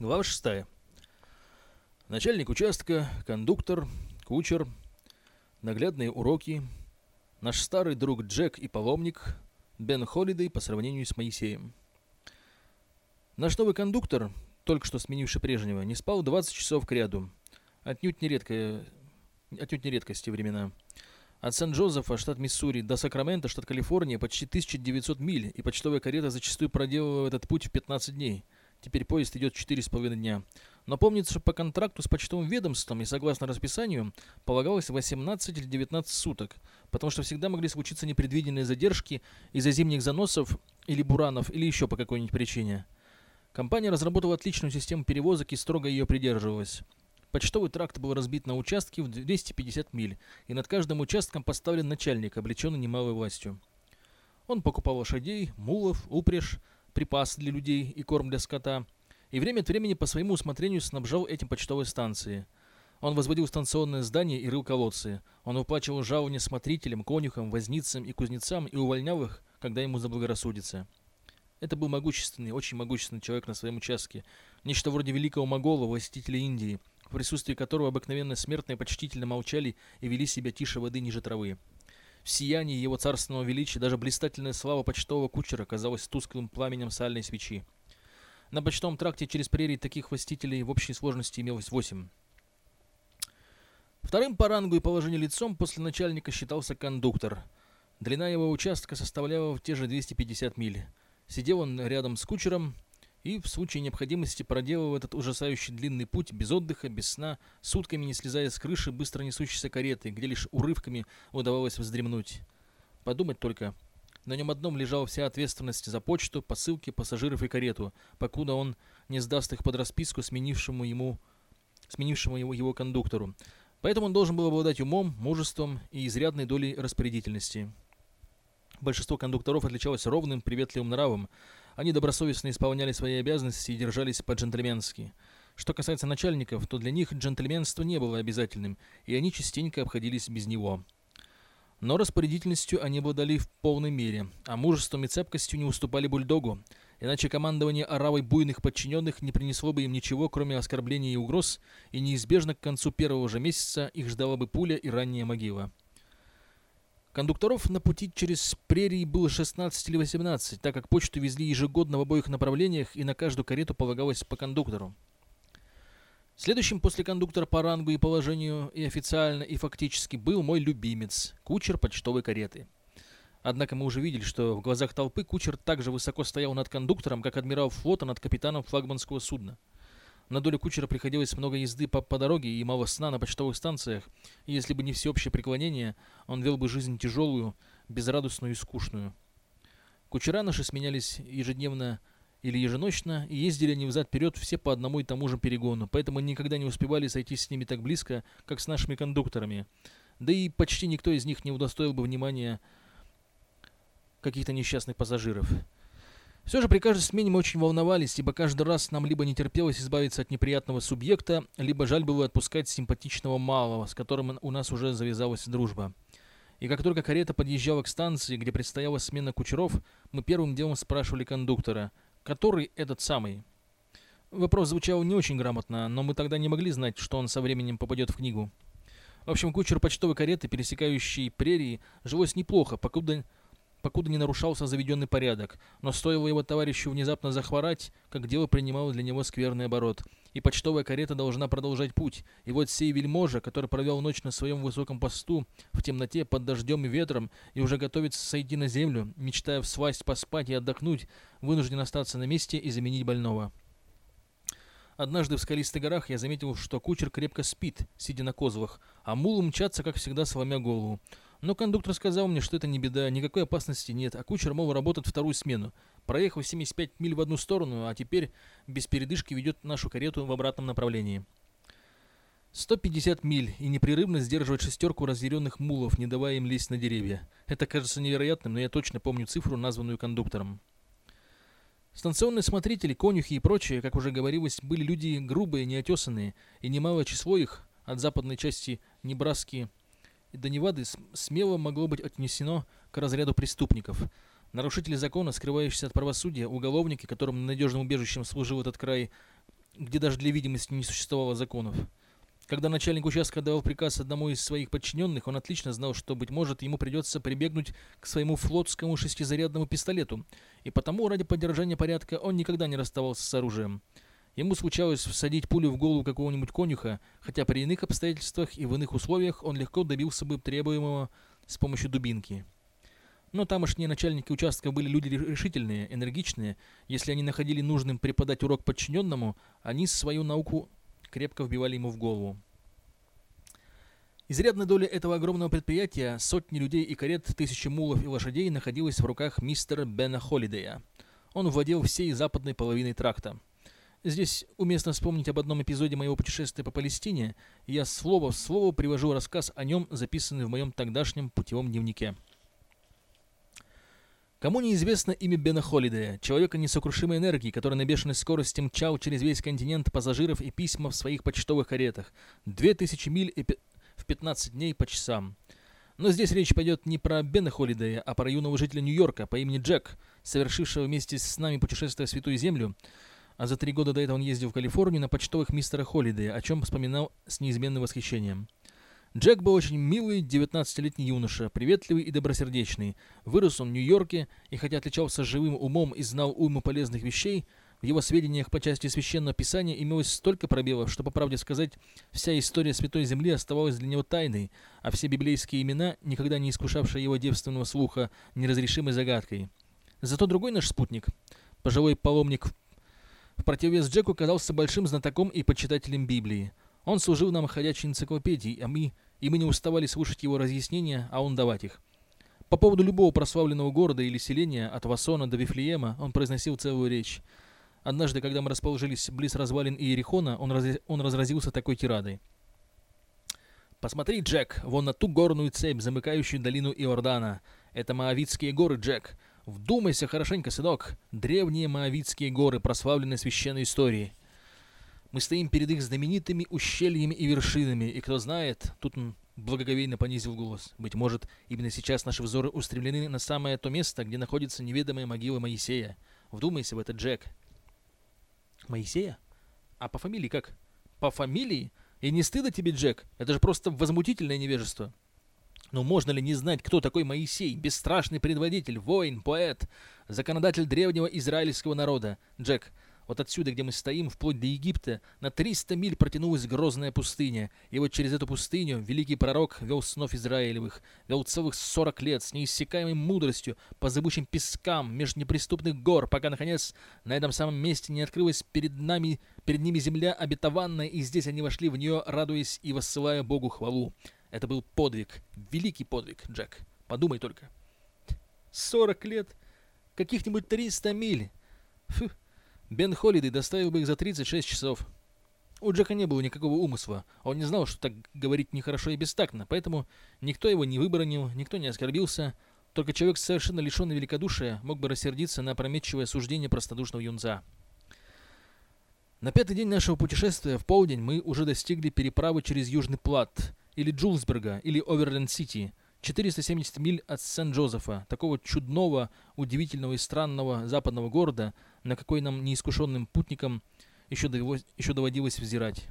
Глава 6. Начальник участка, кондуктор, кучер, наглядные уроки, наш старый друг Джек и паломник, Бен Холидей по сравнению с Моисеем. Наш новый кондуктор, только что сменивший прежнего, не спал 20 часов к ряду. Отнюдь не, редкое, отнюдь не редкости времена. От Сан-Джозефа, штат Миссури, до Сакрамента, штат Калифорния, почти 1900 миль, и почтовая карета зачастую проделывала этот путь в 15 дней. Теперь поезд идет 4,5 дня. Но помнится, по контракту с почтовым ведомством и согласно расписанию полагалось 18 или 19 суток, потому что всегда могли случиться непредвиденные задержки из-за зимних заносов или буранов или еще по какой-нибудь причине. Компания разработала отличную систему перевозок и строго ее придерживалась. Почтовый тракт был разбит на участки в 250 миль, и над каждым участком поставлен начальник, облеченный немалой властью. Он покупал лошадей, мулов, упряжь, припасы для людей и корм для скота, и время от времени по своему усмотрению снабжал этим почтовые станции. Он возводил станционные здания и рыл колодцы. Он выплачивал жалования смотрителям, конюхам, возницам и кузнецам и увольнял их, когда ему заблагорассудится. Это был могущественный, очень могущественный человек на своем участке. Нечто вроде великого могола, властителя Индии, в присутствии которого обыкновенно смертные почтительно молчали и вели себя тише воды ниже травы. В сиянии его царственного величия даже блистательная слава почтового кучера казалась тусклым пламенем сальной свечи. На почтовом тракте через прерии таких властителей в общей сложности имелось восемь. Вторым по рангу и положению лицом после начальника считался кондуктор. Длина его участка составляла в те же 250 миль. Сидел он рядом с кучером, и в случае необходимости проделывал этот ужасающий длинный путь без отдыха, без сна, сутками не слезая с крыши быстро несущейся кареты, где лишь урывками удавалось вздремнуть. Подумать только, на нем одном лежала вся ответственность за почту, посылки, пассажиров и карету, покуда он не сдаст их под расписку сменившему ему, сменившему его, его кондуктору. Поэтому он должен был обладать умом, мужеством и изрядной долей распорядительности. Большинство кондукторов отличалось ровным, приветливым нравом, они добросовестно исполняли свои обязанности и держались по-джентльменски. Что касается начальников, то для них джентльменство не было обязательным, и они частенько обходились без него. Но распорядительностью они обладали в полной мере, а мужеством и цепкостью не уступали бульдогу, иначе командование оравой буйных подчиненных не принесло бы им ничего, кроме оскорблений и угроз, и неизбежно к концу первого же месяца их ждала бы пуля и ранняя могила. Кондукторов на пути через прерии было 16 или 18, так как почту везли ежегодно в обоих направлениях и на каждую карету полагалось по кондуктору. Следующим после кондуктора по рангу и положению и официально, и фактически был мой любимец, кучер почтовой кареты. Однако мы уже видели, что в глазах толпы кучер так же высоко стоял над кондуктором, как адмирал флота над капитаном флагманского судна. На долю кучера приходилось много езды по, по дороге и мало сна на почтовых станциях, и если бы не всеобщее преклонение, он вел бы жизнь тяжелую, безрадостную и скучную. Кучера наши сменялись ежедневно или еженочно, и ездили они взад-вперед все по одному и тому же перегону, поэтому никогда не успевали сойти с ними так близко, как с нашими кондукторами. Да и почти никто из них не удостоил бы внимания каких-то несчастных пассажиров. Все же при каждой смене мы очень волновались, ибо каждый раз нам либо не терпелось избавиться от неприятного субъекта, либо жаль было отпускать симпатичного малого, с которым у нас уже завязалась дружба. И как только карета подъезжала к станции, где предстояла смена кучеров, мы первым делом спрашивали кондуктора, который этот самый. Вопрос звучал не очень грамотно, но мы тогда не могли знать, что он со временем попадет в книгу. В общем, кучер почтовой кареты, пересекающий прерии, жилось неплохо, покуда покуда не нарушался заведенный порядок, но стоило его товарищу внезапно захворать, как дело принимало для него скверный оборот, и почтовая карета должна продолжать путь, и вот сей вельможа, который провел ночь на своем высоком посту, в темноте, под дождем и ветром, и уже готовится сойти на землю, мечтая всласть поспать и отдохнуть, вынужден остаться на месте и заменить больного. Однажды в скалистых горах я заметил, что кучер крепко спит, сидя на козлах, а мулы мчатся, как всегда, сломя голову. Но кондуктор сказал мне, что это не беда, никакой опасности нет, а кучер, мол, работает вторую смену. Проехал 75 миль в одну сторону, а теперь без передышки ведет нашу карету в обратном направлении. 150 миль и непрерывно сдерживать шестерку разъяренных мулов, не давая им лезть на деревья. Это кажется невероятным, но я точно помню цифру, названную кондуктором. Станционные смотрители, конюхи и прочие, как уже говорилось, были люди грубые, неотесанные, и немалое число их от западной части Небраски до Невады смело могло быть отнесено к разряду преступников. Нарушители закона, скрывающиеся от правосудия, уголовники, которым надежным убежищем служил этот край, где даже для видимости не существовало законов. Когда начальник участка давал приказ одному из своих подчиненных, он отлично знал, что, быть может, ему придется прибегнуть к своему флотскому шестизарядному пистолету, и потому ради поддержания порядка он никогда не расставался с оружием. Ему случалось всадить пулю в голову какого-нибудь конюха, хотя при иных обстоятельствах и в иных условиях он легко добился бы требуемого с помощью дубинки. Но тамошние начальники участка были люди решительные, энергичные. Если они находили нужным преподать урок подчиненному, они свою науку крепко вбивали ему в голову. Изрядная доля этого огромного предприятия, сотни людей и карет, тысячи мулов и лошадей находилась в руках мистера Бена Холидея. Он владел всей западной половиной тракта. Здесь уместно вспомнить об одном эпизоде моего путешествия по Палестине. Я слово в слово привожу рассказ о нем, записанный в моем тогдашнем путевом дневнике. Кому неизвестно имя Бена Холидея, человека несокрушимой энергии, который на бешеной скорости мчал через весь континент пассажиров и письма в своих почтовых каретах. 2000 миль в 15 дней по часам. Но здесь речь пойдет не про Бена Холидея, а про юного жителя Нью-Йорка по имени Джек, совершившего вместе с нами путешествие в Святую Землю, а за три года до этого он ездил в Калифорнию на почтовых мистера Холидея, о чем вспоминал с неизменным восхищением. Джек был очень милый, 19-летний юноша, приветливый и добросердечный. Вырос он в Нью-Йорке, и хотя отличался живым умом и знал уйму полезных вещей, в его сведениях по части священного писания имелось столько пробелов, что, по правде сказать, вся история Святой Земли оставалась для него тайной, а все библейские имена, никогда не искушавшие его девственного слуха, неразрешимой загадкой. Зато другой наш спутник, пожилой паломник в противовес Джеку казался большим знатоком и почитателем Библии. Он служил нам ходячей энциклопедией, а мы и мы не уставали слушать его разъяснения, а он давать их. По поводу любого прославленного города или селения, от Вассона до Вифлеема, он произносил целую речь. Однажды, когда мы расположились близ развалин Иерихона, он, раз... он разразился такой тирадой. «Посмотри, Джек, вон на ту горную цепь, замыкающую долину Иордана. Это Моавитские горы, Джек. Вдумайся хорошенько, сынок. Древние Моавитские горы, прославленные священной историей. Мы стоим перед их знаменитыми ущельями и вершинами, и кто знает, тут он благоговейно понизил голос. Быть может, именно сейчас наши взоры устремлены на самое то место, где находится неведомая могила Моисея. Вдумайся в это, Джек. Моисея? А по фамилии как? По фамилии? И не стыдно тебе, Джек? Это же просто возмутительное невежество. Но можно ли не знать, кто такой Моисей, бесстрашный предводитель, воин, поэт, законодатель древнего израильского народа? Джек, вот отсюда, где мы стоим, вплоть до Египта, на 300 миль протянулась грозная пустыня. И вот через эту пустыню великий пророк вел снов Израилевых, вел целых 40 лет с неиссякаемой мудростью по зыбучим пескам между неприступных гор, пока, наконец, на этом самом месте не открылась перед нами, перед ними земля обетованная, и здесь они вошли в нее, радуясь и воссылая Богу хвалу. Это был подвиг, великий подвиг, Джек. Подумай только. 40 лет? Каких-нибудь 300 миль? Фух. Бен Холлидей доставил бы их за 36 часов. У Джека не было никакого умысла. Он не знал, что так говорить нехорошо и бестактно, поэтому никто его не выбранил, никто не оскорбился. Только человек совершенно лишенный великодушия мог бы рассердиться на опрометчивое суждение простодушного юнца. На пятый день нашего путешествия в полдень мы уже достигли переправы через Южный Платт, или Джулсберга, или Оверленд-Сити – 470 миль от Сент-Джозефа, такого чудного, удивительного и странного западного города, на какой нам неискушенным путникам еще доводилось взирать.